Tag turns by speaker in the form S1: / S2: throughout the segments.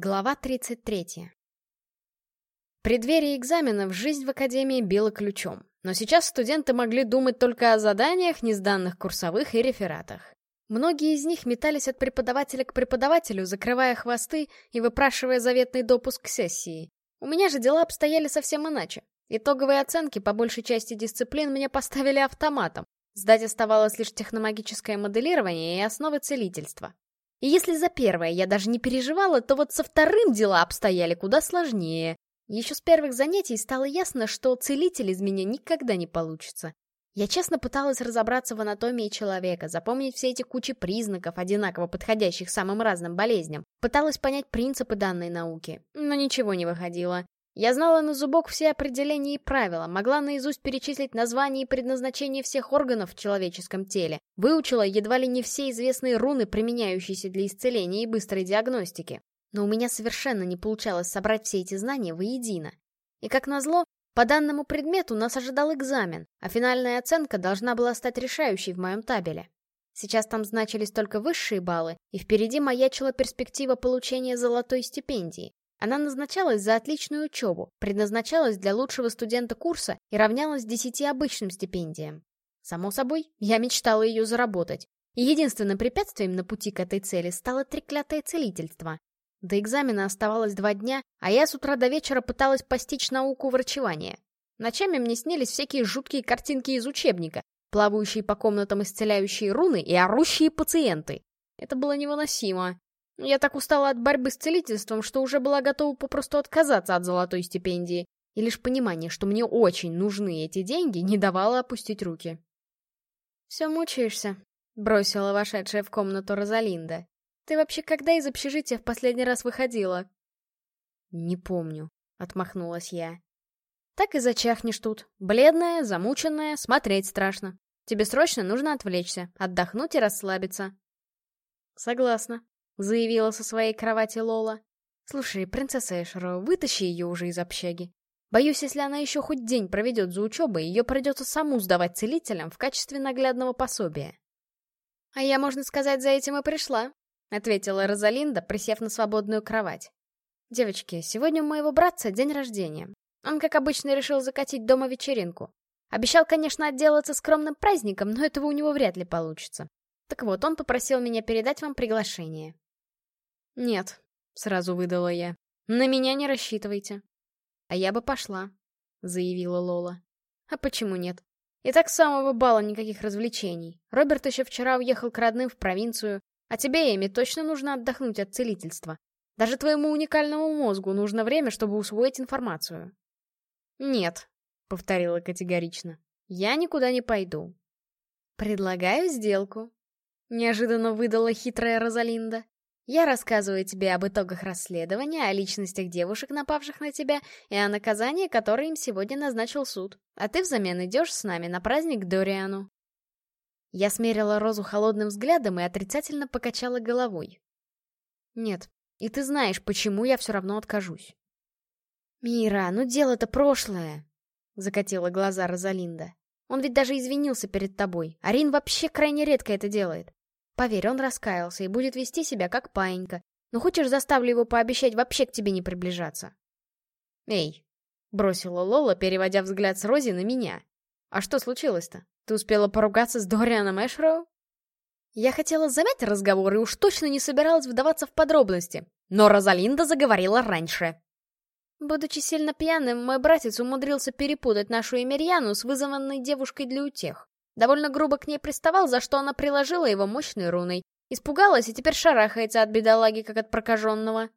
S1: Глава 33. В преддверии экзаменов жизнь в академии била ключом, но сейчас студенты могли думать только о заданиях, несданных курсовых и рефератах. Многие из них метались от преподавателя к преподавателю, закрывая хвосты и выпрашивая заветный допуск к сессии. У меня же дела обстояли совсем иначе. Итоговые оценки по большей части дисциплин мне поставили автоматом. Сдать оставалось лишь техномагическое моделирование и основы целительства. И если за первое я даже не переживала, то вот со вторым дела обстояли куда сложнее. Еще с первых занятий стало ясно, что целитель из меня никогда не получится. Я честно пыталась разобраться в анатомии человека, запомнить все эти кучи признаков, одинаково подходящих самым разным болезням. Пыталась понять принципы данной науки, но ничего не выходило. Я знала на зубок все определения и правила, могла наизусть перечислить названия и предназначение всех органов в человеческом теле, выучила едва ли не все известные руны, применяющиеся для исцеления и быстрой диагностики. Но у меня совершенно не получалось собрать все эти знания воедино. И как назло, по данному предмету нас ожидал экзамен, а финальная оценка должна была стать решающей в моем табеле. Сейчас там значились только высшие баллы, и впереди маячила перспектива получения золотой стипендии. Она назначалась за отличную учебу, предназначалась для лучшего студента курса и равнялась десяти обычным стипендиям. Само собой, я мечтала ее заработать. И единственным препятствием на пути к этой цели стало треклятое целительство. До экзамена оставалось два дня, а я с утра до вечера пыталась постичь науку врачевания. Ночами мне снились всякие жуткие картинки из учебника, плавающие по комнатам исцеляющие руны и орущие пациенты. Это было невыносимо. Я так устала от борьбы с целительством, что уже была готова попросту отказаться от золотой стипендии, и лишь понимание, что мне очень нужны эти деньги, не давало опустить руки. «Все мучаешься», — бросила вошедшая в комнату Розалинда. «Ты вообще когда из общежития в последний раз выходила?» «Не помню», — отмахнулась я. «Так и зачахнешь тут. Бледная, замученная, смотреть страшно. Тебе срочно нужно отвлечься, отдохнуть и расслабиться». «Согласна», заявила со своей кровати Лола. «Слушай, принцесса Эшеро, вытащи ее уже из общаги. Боюсь, если она еще хоть день проведет за учебой, ее придется саму сдавать целителям в качестве наглядного пособия». «А я, можно сказать, за этим и пришла», — ответила Розалинда, присев на свободную кровать. «Девочки, сегодня у моего братца день рождения. Он, как обычно, решил закатить дома вечеринку. Обещал, конечно, отделаться скромным праздником, но этого у него вряд ли получится. Так вот, он попросил меня передать вам приглашение. «Нет», — сразу выдала я. «На меня не рассчитывайте». «А я бы пошла», — заявила Лола. «А почему нет? И так с самого бала никаких развлечений. Роберт еще вчера уехал к родным в провинцию, а тебе, Эми, точно нужно отдохнуть от целительства. Даже твоему уникальному мозгу нужно время, чтобы усвоить информацию». «Нет», — повторила категорично, — «я никуда не пойду». «Предлагаю сделку», — неожиданно выдала хитрая Розалинда. Я рассказываю тебе об итогах расследования, о личностях девушек, напавших на тебя, и о наказании, которое им сегодня назначил суд. А ты взамен идешь с нами на праздник к Дориану. Я смерила Розу холодным взглядом и отрицательно покачала головой. Нет, и ты знаешь, почему я все равно откажусь. «Мира, ну дело-то прошлое!» — закатила глаза Розалинда. «Он ведь даже извинился перед тобой. Арин вообще крайне редко это делает. Поверь, он раскаялся и будет вести себя как паинька. Но хочешь, заставлю его пообещать вообще к тебе не приближаться?» «Эй!» — бросила Лола, переводя взгляд с Рози на меня. «А что случилось-то? Ты успела поругаться с Дорианом Эшроу?» Я хотела замять разговор и уж точно не собиралась вдаваться в подробности. Но Розалинда заговорила раньше. Будучи сильно пьяным, мой братец умудрился перепутать нашу Эмирьяну с вызванной девушкой для утех. Довольно грубо к ней приставал, за что она приложила его мощной руной. Испугалась и теперь шарахается от бедолаги, как от прокаженного.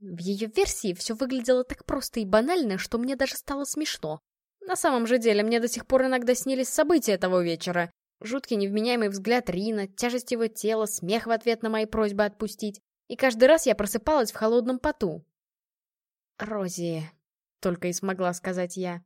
S1: В ее версии все выглядело так просто и банально, что мне даже стало смешно. На самом же деле, мне до сих пор иногда снились события того вечера. Жуткий невменяемый взгляд Рина, тяжесть его тела, смех в ответ на мои просьбы отпустить. И каждый раз я просыпалась в холодном поту. «Рози», — только и смогла сказать я.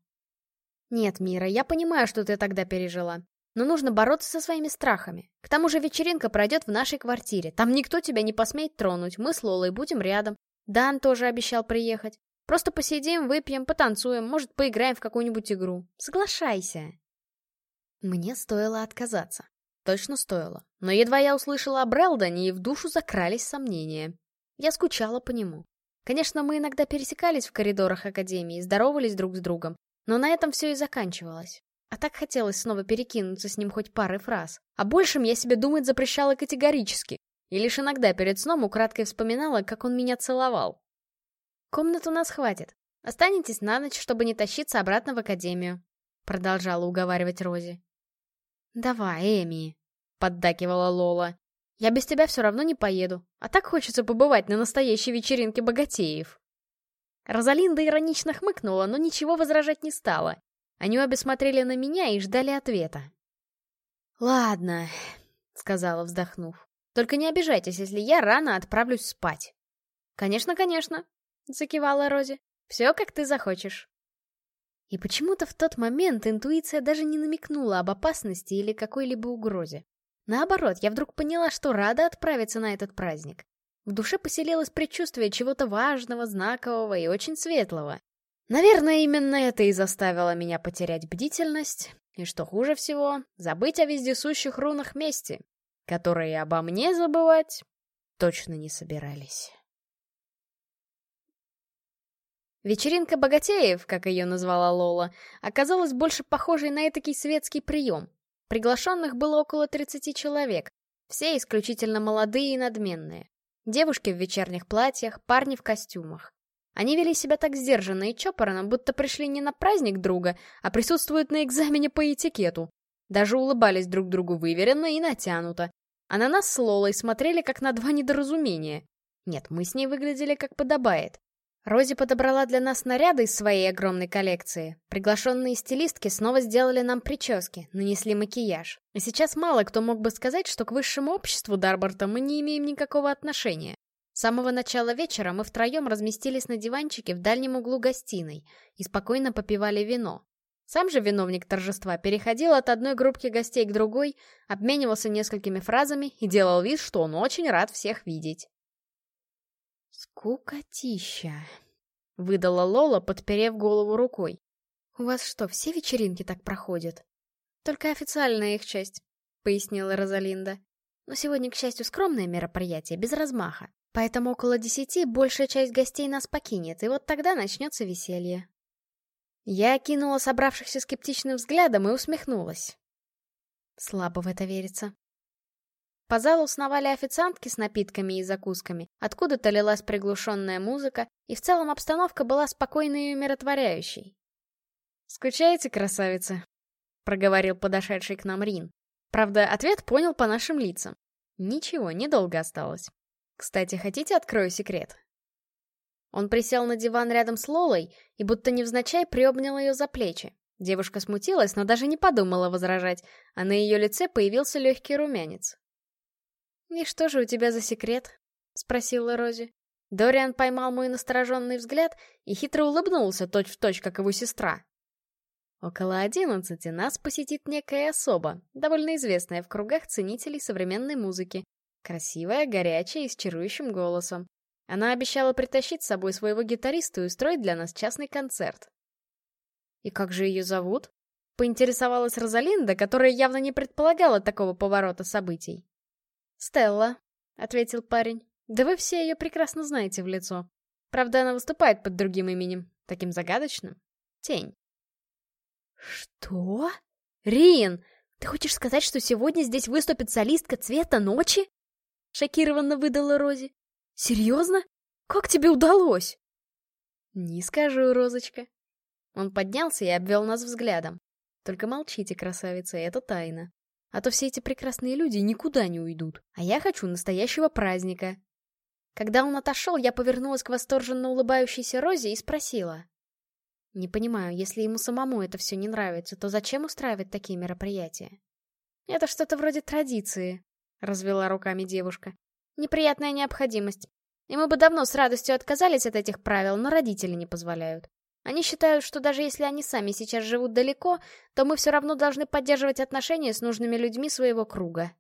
S1: Нет, Мира, я понимаю, что ты тогда пережила. Но нужно бороться со своими страхами. К тому же вечеринка пройдет в нашей квартире. Там никто тебя не посмеет тронуть. Мы с Лолой будем рядом. Дан тоже обещал приехать. Просто посидим, выпьем, потанцуем, может, поиграем в какую-нибудь игру. Соглашайся. Мне стоило отказаться. Точно стоило. Но едва я услышала о Брелдоне, и в душу закрались сомнения. Я скучала по нему. Конечно, мы иногда пересекались в коридорах Академии, здоровались друг с другом, но на этом все и заканчивалось. А так хотелось снова перекинуться с ним хоть парой фраз. А большим я себе думать запрещала категорически. И лишь иногда перед сном украдкой вспоминала, как он меня целовал. «Комнат у нас хватит. Останетесь на ночь, чтобы не тащиться обратно в академию», — продолжала уговаривать Рози. «Давай, Эми», — поддакивала Лола. «Я без тебя все равно не поеду, а так хочется побывать на настоящей вечеринке богатеев». Розалинда иронично хмыкнула, но ничего возражать не стала. Они обе смотрели на меня и ждали ответа. «Ладно», — сказала, вздохнув. «Только не обижайтесь, если я рано отправлюсь спать». «Конечно, конечно», — закивала Рози. «Все, как ты захочешь». И почему-то в тот момент интуиция даже не намекнула об опасности или какой-либо угрозе. Наоборот, я вдруг поняла, что рада отправиться на этот праздник. В душе поселилось предчувствие чего-то важного, знакового и очень светлого. Наверное, именно это и заставило меня потерять бдительность, и, что хуже всего, забыть о вездесущих рунах мести, которые обо мне забывать точно не собирались. Вечеринка богатеев, как ее назвала Лола, оказалась больше похожей на этакий светский прием. Приглашенных было около 30 человек, все исключительно молодые и надменные. Девушки в вечерних платьях, парни в костюмах. Они вели себя так сдержанно и чопорно, будто пришли не на праздник друга, а присутствуют на экзамене по этикету. Даже улыбались друг другу выверенно и натянуто. А на нас с Лолой смотрели как на два недоразумения. Нет, мы с ней выглядели как подобает. Рози подобрала для нас наряды из своей огромной коллекции. Приглашенные стилистки снова сделали нам прически, нанесли макияж. И сейчас мало кто мог бы сказать, что к высшему обществу Дарборта мы не имеем никакого отношения. С самого начала вечера мы втроем разместились на диванчике в дальнем углу гостиной и спокойно попивали вино. Сам же виновник торжества переходил от одной группки гостей к другой, обменивался несколькими фразами и делал вид, что он очень рад всех видеть. «Скукотища», — выдала Лола, подперев голову рукой. «У вас что, все вечеринки так проходят?» «Только официальная их часть», — пояснила Розалинда. «Но сегодня, к счастью, скромное мероприятие, без размаха. Поэтому около десяти большая часть гостей нас покинет, и вот тогда начнется веселье». Я окинула собравшихся скептичным взглядом и усмехнулась. Слабо в это верится. По залу сновали официантки с напитками и закусками, откуда-то лилась приглушенная музыка, и в целом обстановка была спокойной и умиротворяющей. «Скучаете, красавица?» — проговорил подошедший к нам Рин. Правда, ответ понял по нашим лицам. Ничего, недолго осталось. Кстати, хотите, открою секрет? Он присел на диван рядом с Лолой и будто невзначай приобнял ее за плечи. Девушка смутилась, но даже не подумала возражать, а на ее лице появился легкий румянец. «И что же у тебя за секрет?» — спросила Рози. Дориан поймал мой настороженный взгляд и хитро улыбнулся, точь-в-точь, точь, как его сестра. Около одиннадцати нас посетит некая особа, довольно известная в кругах ценителей современной музыки. Красивая, горячая и с чарующим голосом. Она обещала притащить с собой своего гитариста и устроить для нас частный концерт. «И как же ее зовут?» — поинтересовалась Розалинда, которая явно не предполагала такого поворота событий. «Стелла», — ответил парень. «Да вы все ее прекрасно знаете в лицо. Правда, она выступает под другим именем, таким загадочным. Тень». «Что? Рин, ты хочешь сказать, что сегодня здесь выступит солистка цвета ночи?» Шокированно выдала Рози. «Серьезно? Как тебе удалось?» «Не скажу, Розочка». Он поднялся и обвел нас взглядом. «Только молчите, красавица, это тайна. А то все эти прекрасные люди никуда не уйдут. А я хочу настоящего праздника. Когда он отошел, я повернулась к восторженно улыбающейся Розе и спросила. Не понимаю, если ему самому это все не нравится, то зачем устраивать такие мероприятия? Это что-то вроде традиции, развела руками девушка. Неприятная необходимость. И мы бы давно с радостью отказались от этих правил, но родители не позволяют. Они считают, что даже если они сами сейчас живут далеко, то мы все равно должны поддерживать отношения с нужными людьми своего круга.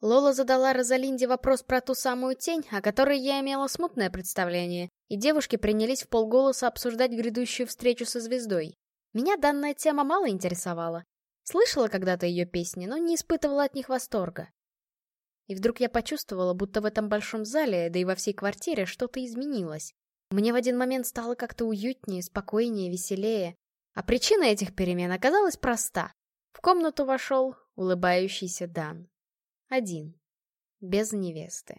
S1: Лола задала Розалинде вопрос про ту самую тень, о которой я имела смутное представление, и девушки принялись в полголоса обсуждать грядущую встречу со звездой. Меня данная тема мало интересовала. Слышала когда-то ее песни, но не испытывала от них восторга. И вдруг я почувствовала, будто в этом большом зале, да и во всей квартире что-то изменилось. Мне в один момент стало как-то уютнее, спокойнее, веселее. А причина этих перемен оказалась проста. В комнату вошел улыбающийся Дан. Один. Без невесты.